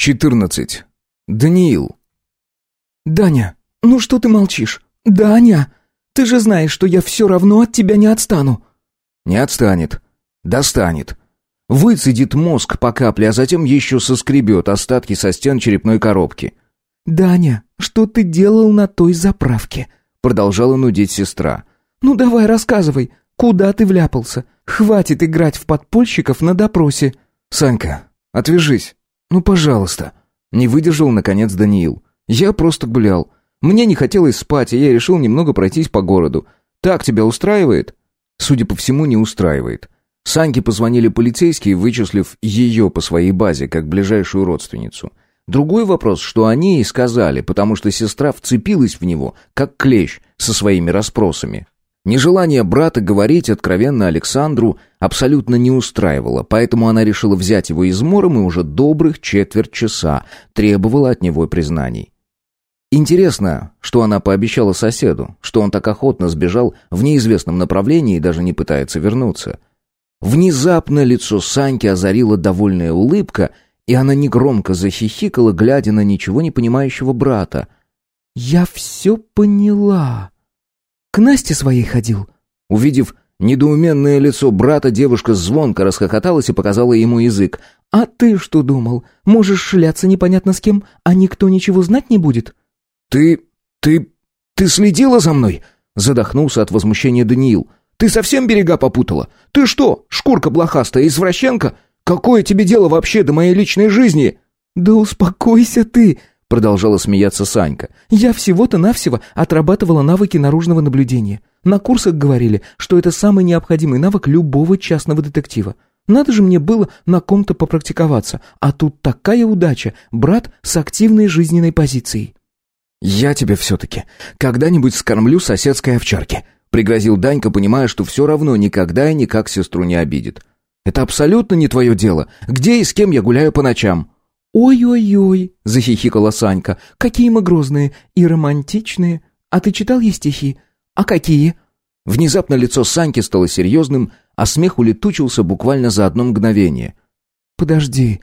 14. Даниил. «Даня, ну что ты молчишь? Даня, ты же знаешь, что я все равно от тебя не отстану». Не отстанет. Достанет. Выцедит мозг по капле, а затем еще соскребет остатки со стен черепной коробки. «Даня, что ты делал на той заправке?» Продолжала нудить сестра. «Ну давай, рассказывай, куда ты вляпался? Хватит играть в подпольщиков на допросе». «Санька, отвяжись. «Ну, пожалуйста». Не выдержал, наконец, Даниил. «Я просто гулял. Мне не хотелось спать, и я решил немного пройтись по городу. Так тебя устраивает?» Судя по всему, не устраивает. Саньке позвонили полицейские, вычислив ее по своей базе, как ближайшую родственницу. Другой вопрос, что они и сказали, потому что сестра вцепилась в него, как клещ, со своими расспросами. Нежелание брата говорить откровенно Александру абсолютно не устраивало, поэтому она решила взять его измором и уже добрых четверть часа требовала от него признаний. Интересно, что она пообещала соседу, что он так охотно сбежал в неизвестном направлении и даже не пытается вернуться. Внезапно лицо Саньки озарила довольная улыбка, и она негромко захихикала, глядя на ничего не понимающего брата. «Я все поняла», к Насте своей ходил». Увидев недоуменное лицо брата, девушка звонко расхохоталась и показала ему язык. «А ты что думал? Можешь шляться непонятно с кем, а никто ничего знать не будет?» «Ты... ты... ты следила за мной?» Задохнулся от возмущения Даниил. «Ты совсем берега попутала? Ты что, шкурка блохастая, извращенка? Какое тебе дело вообще до моей личной жизни?» «Да успокойся ты!» Продолжала смеяться Санька. «Я всего-то навсего отрабатывала навыки наружного наблюдения. На курсах говорили, что это самый необходимый навык любого частного детектива. Надо же мне было на ком-то попрактиковаться, а тут такая удача, брат с активной жизненной позицией». «Я тебе все-таки когда-нибудь скормлю соседской овчарки», пригрозил Данька, понимая, что все равно никогда и никак сестру не обидит. «Это абсолютно не твое дело. Где и с кем я гуляю по ночам?» «Ой-ой-ой», — захихикала Санька, — «какие мы грозные и романтичные. А ты читал ей стихи? А какие?» Внезапно лицо Саньки стало серьезным, а смех улетучился буквально за одно мгновение. «Подожди,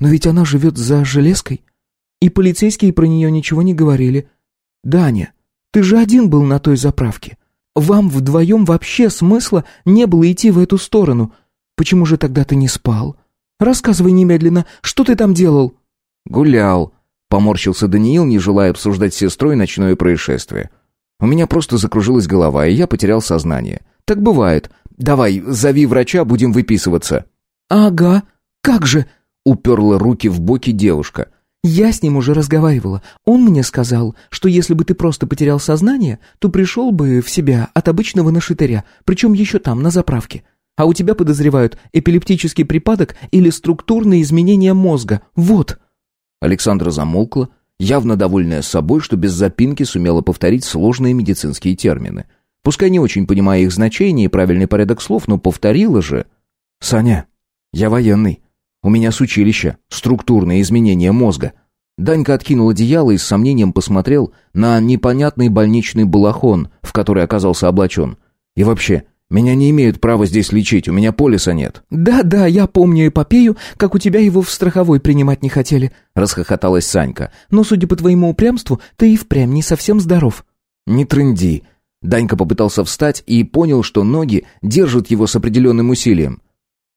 но ведь она живет за железкой, и полицейские про нее ничего не говорили. Даня, ты же один был на той заправке. Вам вдвоем вообще смысла не было идти в эту сторону. Почему же тогда ты не спал? Рассказывай немедленно, что ты там делал?» «Гулял», — поморщился Даниил, не желая обсуждать с сестрой ночное происшествие. «У меня просто закружилась голова, и я потерял сознание. Так бывает. Давай, зови врача, будем выписываться». «Ага, как же?» — уперла руки в боки девушка. «Я с ним уже разговаривала. Он мне сказал, что если бы ты просто потерял сознание, то пришел бы в себя от обычного нашатыря, причем еще там, на заправке. А у тебя подозревают эпилептический припадок или структурные изменения мозга. Вот». Александра замолкла, явно довольная собой, что без запинки сумела повторить сложные медицинские термины. Пускай не очень понимая их значение и правильный порядок слов, но повторила же. «Саня, я военный. У меня с училища структурные изменения мозга». Данька откинул одеяло и с сомнением посмотрел на непонятный больничный балахон, в который оказался облачен. «И вообще, меня не имеют права здесь лечить, у меня полиса нет». «Да-да, я помню эпопею, как у тебя его в страховой принимать не хотели», — расхохоталась Санька. «Но, судя по твоему упрямству, ты и впрямь не совсем здоров». «Не трынди». Данька попытался встать и понял, что ноги держат его с определенным усилием.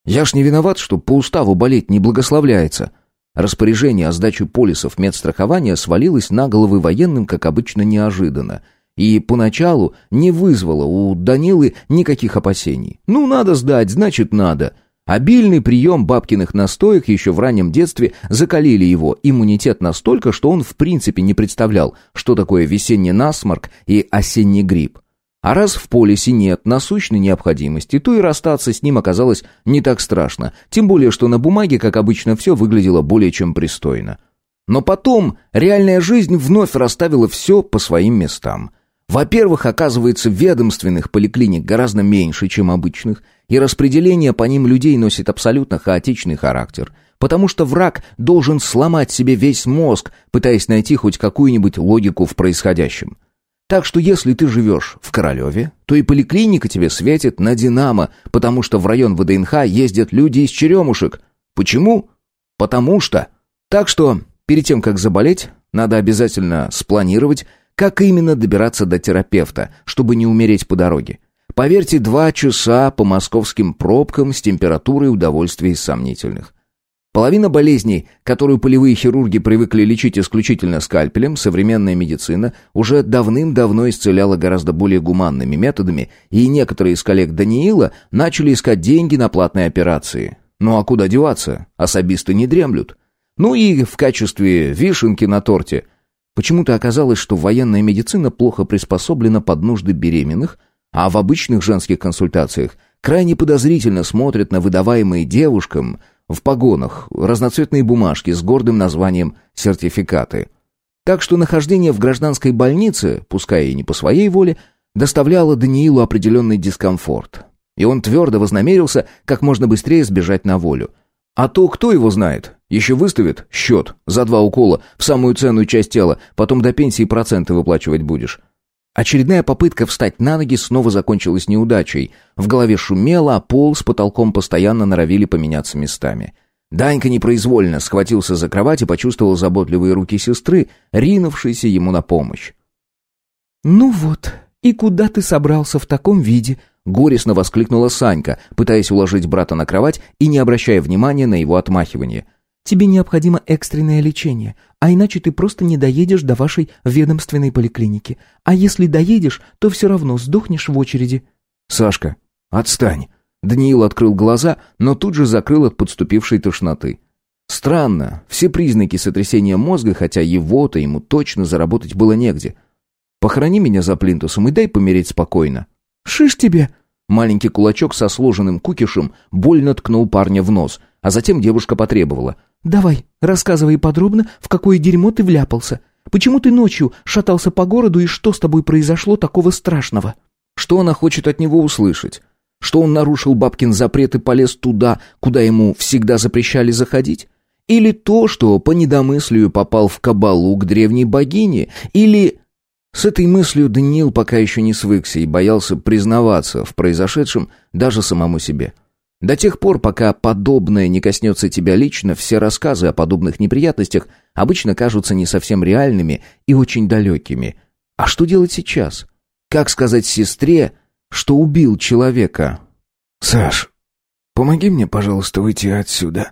«Я ж не виноват, что по уставу болеть не благословляется». Распоряжение о сдаче полисов медстрахования свалилось на головы военным, как обычно, неожиданно — и поначалу не вызвало у Данилы никаких опасений. Ну, надо сдать, значит, надо. Обильный прием бабкиных настоек еще в раннем детстве закалили его иммунитет настолько, что он в принципе не представлял, что такое весенний насморк и осенний грипп. А раз в полисе нет насущной необходимости, то и расстаться с ним оказалось не так страшно, тем более, что на бумаге, как обычно, все выглядело более чем пристойно. Но потом реальная жизнь вновь расставила все по своим местам – во-первых, оказывается, ведомственных поликлиник гораздо меньше, чем обычных, и распределение по ним людей носит абсолютно хаотичный характер, потому что враг должен сломать себе весь мозг, пытаясь найти хоть какую-нибудь логику в происходящем. Так что если ты живешь в Королеве, то и поликлиника тебе светит на «Динамо», потому что в район ВДНХ ездят люди из черемушек. Почему? Потому что... Так что, перед тем, как заболеть, надо обязательно спланировать, как именно добираться до терапевта, чтобы не умереть по дороге. Поверьте, два часа по московским пробкам с температурой удовольствия из сомнительных. Половина болезней, которую полевые хирурги привыкли лечить исключительно скальпелем, современная медицина уже давным-давно исцеляла гораздо более гуманными методами, и некоторые из коллег Даниила начали искать деньги на платные операции. Ну а куда деваться? Особисты не дремлют. Ну и в качестве вишенки на торте. Почему-то оказалось, что военная медицина плохо приспособлена под нужды беременных, а в обычных женских консультациях крайне подозрительно смотрят на выдаваемые девушкам – в погонах, разноцветные бумажки с гордым названием «сертификаты». Так что нахождение в гражданской больнице, пускай и не по своей воле, доставляло Даниилу определенный дискомфорт. И он твердо вознамерился как можно быстрее сбежать на волю. А то кто его знает? Еще выставит счет за два укола в самую ценную часть тела, потом до пенсии проценты выплачивать будешь. Очередная попытка встать на ноги снова закончилась неудачей. В голове шумело, а пол с потолком постоянно норовили поменяться местами. Данька непроизвольно схватился за кровать и почувствовал заботливые руки сестры, ринувшиеся ему на помощь. «Ну вот, и куда ты собрался в таком виде?» — горестно воскликнула Санька, пытаясь уложить брата на кровать и не обращая внимания на его отмахивание. Тебе необходимо экстренное лечение, а иначе ты просто не доедешь до вашей ведомственной поликлиники. А если доедешь, то все равно сдохнешь в очереди». «Сашка, отстань!» Даниил открыл глаза, но тут же закрыл от подступившей тошноты. Странно, все признаки сотрясения мозга, хотя его-то ему точно заработать было негде. Похорони меня за плинтусом и дай помереть спокойно. Шиш тебе! Маленький кулачок со сложенным кукишем больно ткнул парня в нос, а затем девушка потребовала. «Давай, рассказывай подробно, в какое дерьмо ты вляпался. Почему ты ночью шатался по городу и что с тобой произошло такого страшного?» Что она хочет от него услышать? Что он нарушил бабкин запрет и полез туда, куда ему всегда запрещали заходить? Или то, что по недомыслию попал в кабалу к древней богине? Или... С этой мыслью Даниил пока еще не свыкся и боялся признаваться в произошедшем даже самому себе. До тех пор, пока подобное не коснется тебя лично, все рассказы о подобных неприятностях обычно кажутся не совсем реальными и очень далекими. А что делать сейчас? Как сказать сестре, что убил человека? «Саш, помоги мне, пожалуйста, выйти отсюда».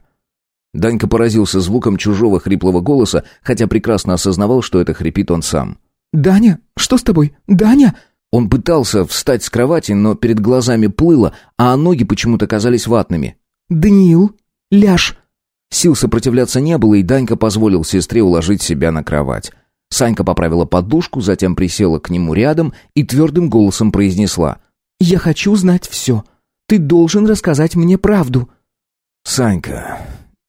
Данька поразился звуком чужого хриплого голоса, хотя прекрасно осознавал, что это хрипит он сам. «Даня, что с тобой? Даня!» Он пытался встать с кровати, но перед глазами плыло, а ноги почему-то казались ватными. «Даниил, ляж!» Сил сопротивляться не было, и Данька позволил сестре уложить себя на кровать. Санька поправила подушку, затем присела к нему рядом и твердым голосом произнесла. «Я хочу знать все. Ты должен рассказать мне правду». «Санька,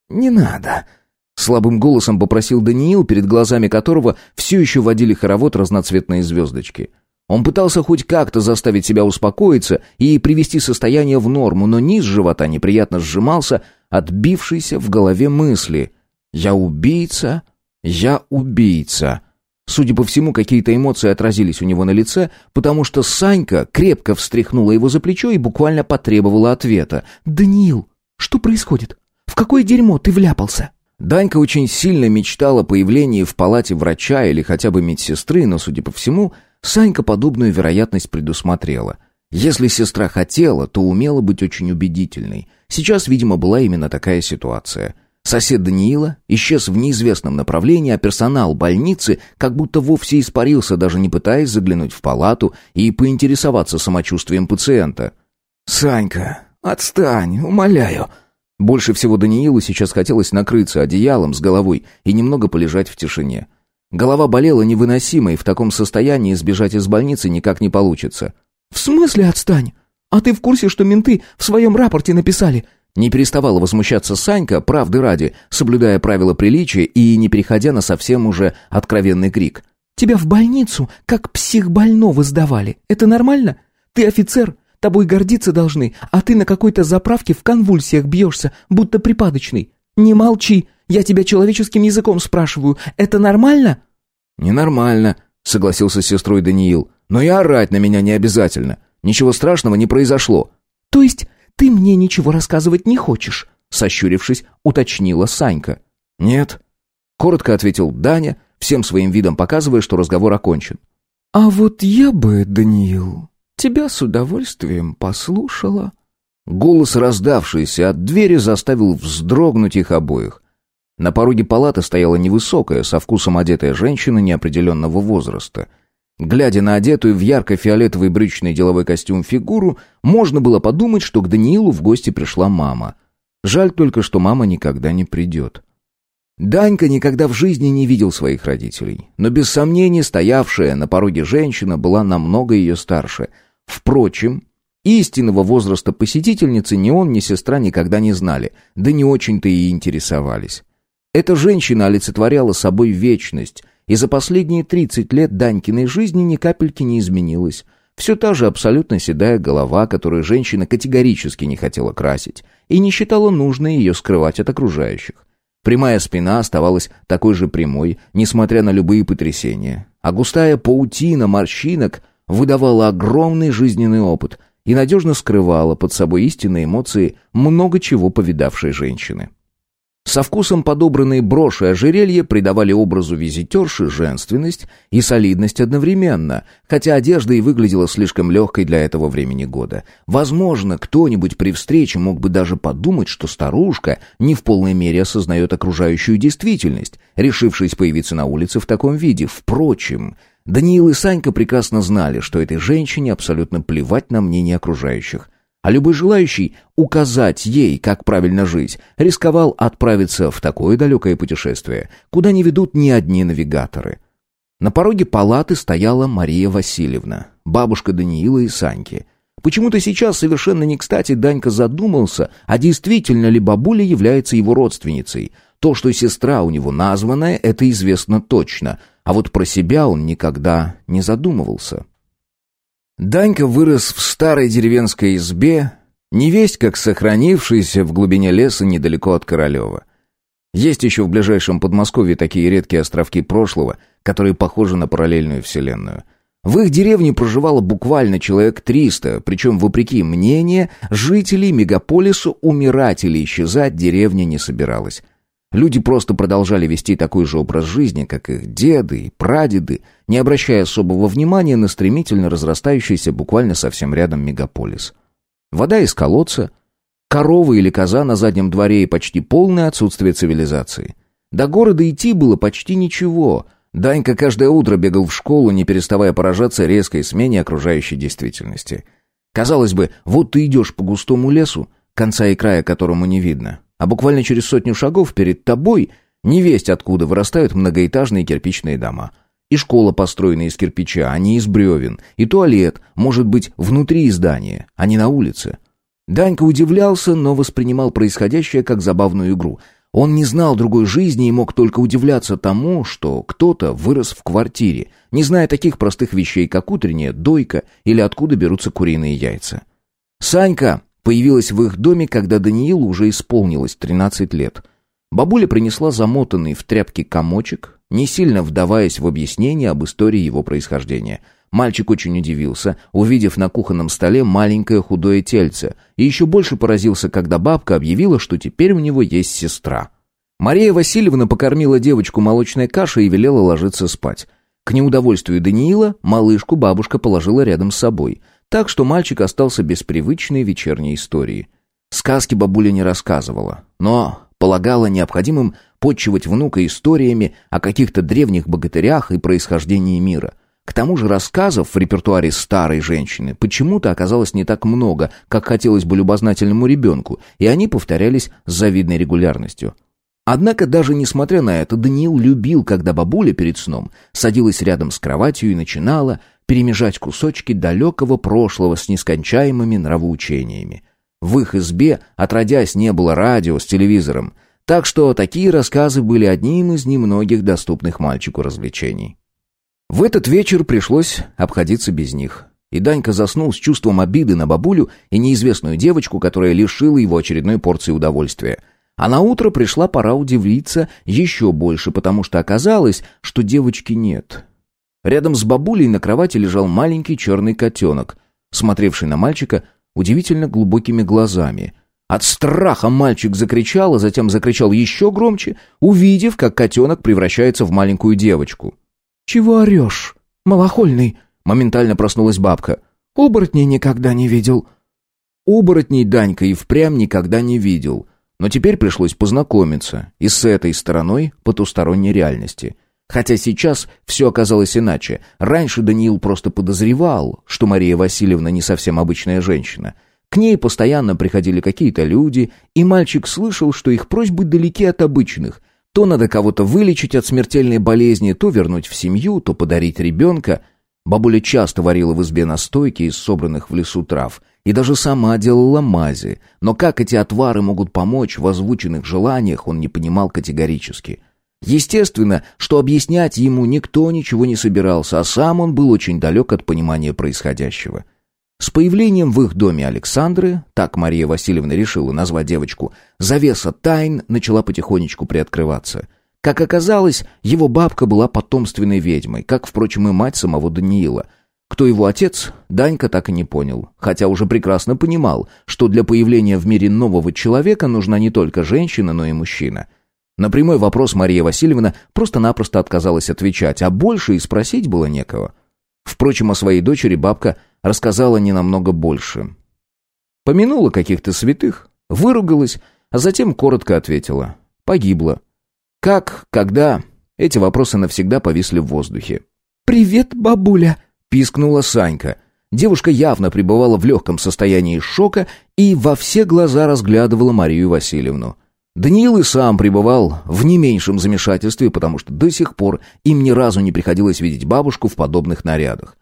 не надо», — слабым голосом попросил Даниил, перед глазами которого все еще водили хоровод разноцветные звездочки. — он пытался хоть как-то заставить себя успокоиться и привести состояние в норму, но низ живота неприятно сжимался, отбившийся в голове мысли «Я убийца, я убийца». Судя по всему, какие-то эмоции отразились у него на лице, потому что Санька крепко встряхнула его за плечо и буквально потребовала ответа. «Даниил, что происходит? В какое дерьмо ты вляпался?» Данька очень сильно мечтала о появлении в палате врача или хотя бы медсестры, но, судя по всему, Санька подобную вероятность предусмотрела. Если сестра хотела, то умела быть очень убедительной. Сейчас, видимо, была именно такая ситуация. Сосед Даниила исчез в неизвестном направлении, а персонал больницы как будто вовсе испарился, даже не пытаясь заглянуть в палату и поинтересоваться самочувствием пациента. «Санька, отстань, умоляю!» Больше всего Даниилу сейчас хотелось накрыться одеялом с головой и немного полежать в тишине. Голова болела невыносимо, и в таком состоянии сбежать из больницы никак не получится. «В смысле отстань? А ты в курсе, что менты в своем рапорте написали?» Не переставала возмущаться Санька, правды ради, соблюдая правила приличия и не переходя на совсем уже откровенный крик. «Тебя в больницу, как психбольного сдавали. Это нормально? Ты офицер, тобой гордиться должны, а ты на какой-то заправке в конвульсиях бьешься, будто припадочный. Не молчи, я тебя человеческим языком спрашиваю. Это нормально?» «Ненормально», — согласился с сестрой Даниил. «Но и орать на меня не обязательно. Ничего страшного не произошло». «То есть ты мне ничего рассказывать не хочешь?» Сощурившись, уточнила Санька. «Нет. Коротко ответил Даня, всем своим видом показывая, что разговор окончен. «А вот я бы, Даниил, тебя с удовольствием послушала». Голос, раздавшийся от двери, заставил вздрогнуть их обоих. На пороге палаты стояла невысокая, со вкусом одетая женщина неопределенного возраста. Глядя на одетую в ярко-фиолетовый брючный деловой костюм фигуру, можно было подумать, что к Даниилу в гости пришла мама. Жаль только, что мама никогда не придет. Данька никогда в жизни не видел своих родителей, но без сомнения стоявшая на пороге женщина была намного ее старше. Впрочем, истинного возраста посетительницы ни он, ни сестра никогда не знали, да не очень-то и интересовались. Эта женщина олицетворяла собой вечность, и за последние 30 лет Данькиной жизни ни капельки не изменилась. Все та же абсолютно седая голова, которую женщина категорически не хотела красить, и не считала нужно ее скрывать от окружающих. Прямая спина оставалась такой же прямой, несмотря на любые потрясения. А густая паутина морщинок выдавала огромный жизненный опыт и надежно скрывала под собой истинные эмоции много чего повидавшей женщины. Со вкусом подобранные броши и ожерелья придавали образу визитерши женственность и солидность одновременно, хотя одежда и выглядела слишком легкой для этого времени года. Возможно, кто-нибудь при встрече мог бы даже подумать, что старушка не в полной мере осознает окружающую действительность, решившись появиться на улице в таком виде. Впрочем, Даниил и Санька прекрасно знали, что этой женщине абсолютно плевать на мнение окружающих. А любой желающий указать ей, как правильно жить, рисковал отправиться в такое далекое путешествие, куда не ведут ни одни навигаторы. На пороге палаты стояла Мария Васильевна, бабушка Даниила и Саньки. Почему-то сейчас совершенно не кстати Данька задумался, а действительно ли бабуля является его родственницей. То, что сестра у него названная, это известно точно, а вот про себя он никогда не задумывался. Данька вырос в старой деревенской избе, невесть как сохранившейся в глубине леса недалеко от Королева. Есть еще в ближайшем Подмосковье такие редкие островки прошлого, которые похожи на параллельную вселенную. В их деревне проживало буквально человек 300, причем, вопреки мнению, жителей мегаполису умирать или исчезать деревня не собиралась. Люди просто продолжали вести такой же образ жизни, как их деды и прадеды, не обращая особого внимания на стремительно разрастающийся буквально совсем рядом мегаполис. Вода из колодца, корова или коза на заднем дворе и почти полное отсутствие цивилизации. До города идти было почти ничего. Данька каждое утро бегал в школу, не переставая поражаться резкой смене окружающей действительности. Казалось бы, вот ты идешь по густому лесу, конца и края которому не видно а буквально через сотню шагов перед тобой невесть откуда вырастают многоэтажные кирпичные дома. И школа построена из кирпича, а не из бревен, и туалет может быть внутри здания, а не на улице. Данька удивлялся, но воспринимал происходящее как забавную игру. Он не знал другой жизни и мог только удивляться тому, что кто-то вырос в квартире, не зная таких простых вещей, как утренняя дойка или откуда берутся куриные яйца. Санька Появилась в их доме, когда Даниилу уже исполнилось 13 лет. Бабуля принесла замотанный в тряпки комочек, не сильно вдаваясь в объяснение об истории его происхождения. Мальчик очень удивился, увидев на кухонном столе маленькое худое тельце, и еще больше поразился, когда бабка объявила, что теперь у него есть сестра. Мария Васильевна покормила девочку молочной кашей и велела ложиться спать. К неудовольствию Даниила малышку бабушка положила рядом с собой – так что мальчик остался без привычной вечерней истории. Сказки бабуля не рассказывала, но полагала необходимым подчивать внука историями о каких-то древних богатырях и происхождении мира. К тому же рассказов в репертуаре старой женщины почему-то оказалось не так много, как хотелось бы любознательному ребенку, и они повторялись с завидной регулярностью. Однако даже несмотря на это, Даниил любил, когда бабуля перед сном садилась рядом с кроватью и начинала перемежать кусочки далекого прошлого с нескончаемыми нравоучениями. В их избе, отродясь, не было радио с телевизором, так что такие рассказы были одним из немногих доступных мальчику развлечений. В этот вечер пришлось обходиться без них. И Данька заснул с чувством обиды на бабулю и неизвестную девочку, которая лишила его очередной порции удовольствия. А на утро пришла пора удивиться еще больше, потому что оказалось, что девочки нет. Рядом с бабулей на кровати лежал маленький черный котенок, смотревший на мальчика удивительно глубокими глазами, От страха мальчик закричал, а затем закричал еще громче, увидев, как котенок превращается в маленькую девочку. «Чего орешь, малохольный?» — моментально проснулась бабка. «Оборотней никогда не видел». Оборотней Данька и впрямь никогда не видел, но теперь пришлось познакомиться и с этой стороной потусторонней реальности. Хотя сейчас все оказалось иначе. Раньше Даниил просто подозревал, что Мария Васильевна не совсем обычная женщина. К ней постоянно приходили какие-то люди, и мальчик слышал, что их просьбы далеки от обычных. То надо кого-то вылечить от смертельной болезни, то вернуть в семью, то подарить ребенка. Бабуля часто варила в избе настойки из собранных в лесу трав – и даже сама делала мази, но как эти отвары могут помочь в озвученных желаниях, он не понимал категорически. Естественно, что объяснять ему никто ничего не собирался, а сам он был очень далек от понимания происходящего. С появлением в их доме Александры, так Мария Васильевна решила назвать девочку, завеса тайн начала потихонечку приоткрываться. Как оказалось, его бабка была потомственной ведьмой, как, впрочем, и мать самого Даниила – кто его отец, Данька так и не понял, хотя уже прекрасно понимал, что для появления в мире нового человека нужна не только женщина, но и мужчина. На прямой вопрос Мария Васильевна просто-напросто отказалась отвечать, а больше и спросить было некого. Впрочем, о своей дочери бабка рассказала не намного больше. Помянула каких-то святых, выругалась, а затем коротко ответила. Погибла. Как, когда? Эти вопросы навсегда повисли в воздухе. «Привет, бабуля!» пискнула Санька. Девушка явно пребывала в легком состоянии шока и во все глаза разглядывала Марию Васильевну. Даниил и сам пребывал в не меньшем замешательстве, потому что до сих пор им ни разу не приходилось видеть бабушку в подобных нарядах.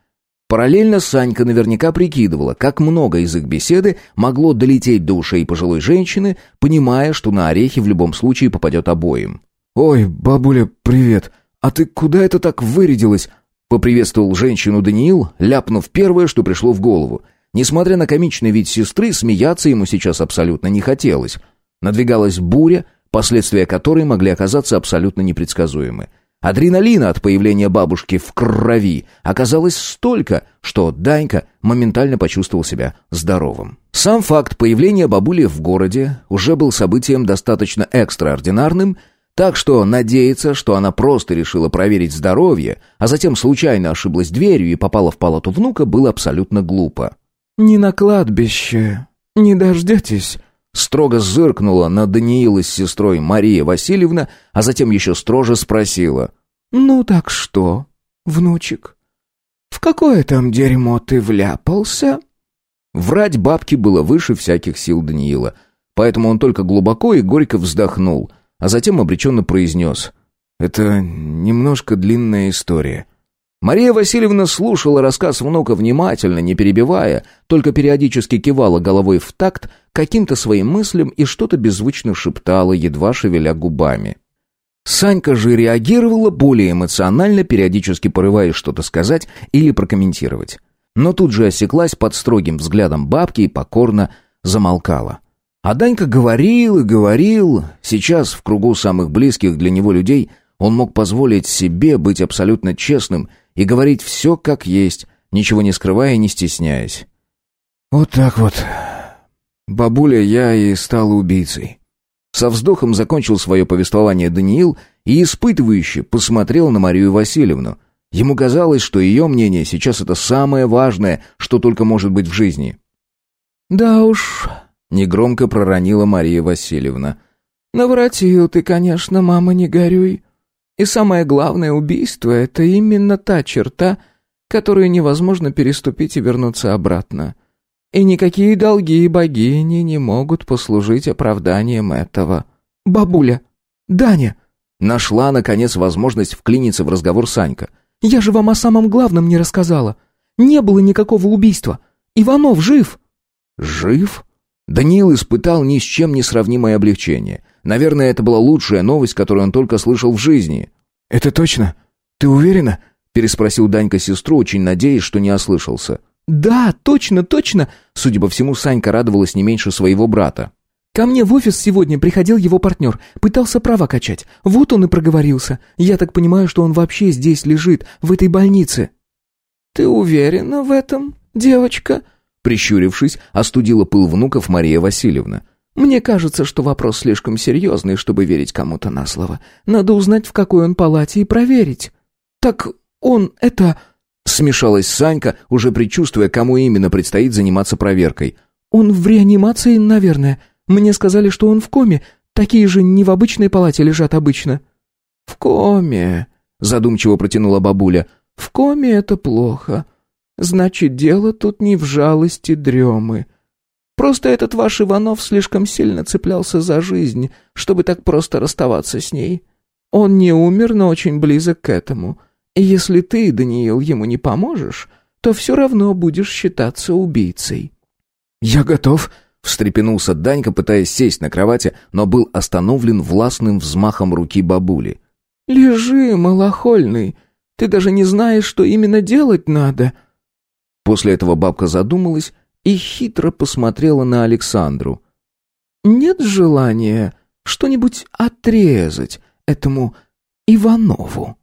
Параллельно Санька наверняка прикидывала, как много из их беседы могло долететь до ушей пожилой женщины, понимая, что на орехи в любом случае попадет обоим. «Ой, бабуля, привет! А ты куда это так вырядилась? Поприветствовал женщину Даниил, ляпнув первое, что пришло в голову. Несмотря на комичный вид сестры, смеяться ему сейчас абсолютно не хотелось. Надвигалась буря, последствия которой могли оказаться абсолютно непредсказуемы. Адреналина от появления бабушки в крови оказалось столько, что Данька моментально почувствовал себя здоровым. Сам факт появления бабули в городе уже был событием достаточно экстраординарным – так что надеяться, что она просто решила проверить здоровье, а затем случайно ошиблась дверью и попала в палату внука, было абсолютно глупо. «Не на кладбище. Не дождетесь?» Строго зыркнула на Даниила с сестрой Мария Васильевна, а затем еще строже спросила. «Ну так что, внучек, в какое там дерьмо ты вляпался?» Врать бабке было выше всяких сил Даниила, поэтому он только глубоко и горько вздохнул – а затем обреченно произнес. «Это немножко длинная история». Мария Васильевна слушала рассказ внука внимательно, не перебивая, только периодически кивала головой в такт каким-то своим мыслям и что-то беззвучно шептала, едва шевеля губами. Санька же реагировала более эмоционально, периодически порываясь что-то сказать или прокомментировать. Но тут же осеклась под строгим взглядом бабки и покорно замолкала. А Данька говорил и говорил. Сейчас, в кругу самых близких для него людей, он мог позволить себе быть абсолютно честным и говорить все как есть, ничего не скрывая и не стесняясь. «Вот так вот. Бабуля, я и стал убийцей». Со вздохом закончил свое повествование Даниил и испытывающе посмотрел на Марию Васильевну. Ему казалось, что ее мнение сейчас это самое важное, что только может быть в жизни. «Да уж», Негромко проронила Мария Васильевна. «Наворотил ты, конечно, мама, не горюй. И самое главное, убийство — это именно та черта, которую невозможно переступить и вернуться обратно. И никакие долги и богини не могут послужить оправданием этого. Бабуля! Даня!» Нашла, наконец, возможность вклиниться в разговор Санька. «Я же вам о самом главном не рассказала. Не было никакого убийства. Иванов жив!» «Жив?» Даниил испытал ни с чем не сравнимое облегчение. Наверное, это была лучшая новость, которую он только слышал в жизни. «Это точно? Ты уверена?» — переспросил Данька сестру, очень надеясь, что не ослышался. «Да, точно, точно!» Судя по всему, Санька радовалась не меньше своего брата. «Ко мне в офис сегодня приходил его партнер, пытался права качать. Вот он и проговорился. Я так понимаю, что он вообще здесь лежит, в этой больнице». «Ты уверена в этом, девочка?» Прищурившись, остудила пыл внуков Мария Васильевна. Мне кажется, что вопрос слишком серьезный, чтобы верить кому-то на слово. Надо узнать, в какой он палате, и проверить». «Так он это...» Смешалась Санька, уже предчувствуя, кому именно предстоит заниматься проверкой. «Он в реанимации, наверное. Мне сказали, что он в коме. Такие же не в обычной палате лежат обычно». «В коме», — задумчиво протянула бабуля. «В коме это плохо. Значит, дело тут не в жалости дремы. Просто этот ваш Иванов слишком сильно цеплялся за жизнь, чтобы так просто расставаться с ней. Он не умер, но очень близок к этому. И если ты, Даниил, ему не поможешь, то все равно будешь считаться убийцей». «Я готов», — встрепенулся Данька, пытаясь сесть на кровати, но был остановлен властным взмахом руки бабули. «Лежи, малохольный. Ты даже не знаешь, что именно делать надо». После этого бабка задумалась и хитро посмотрела на Александру. «Нет желания что-нибудь отрезать этому Иванову?»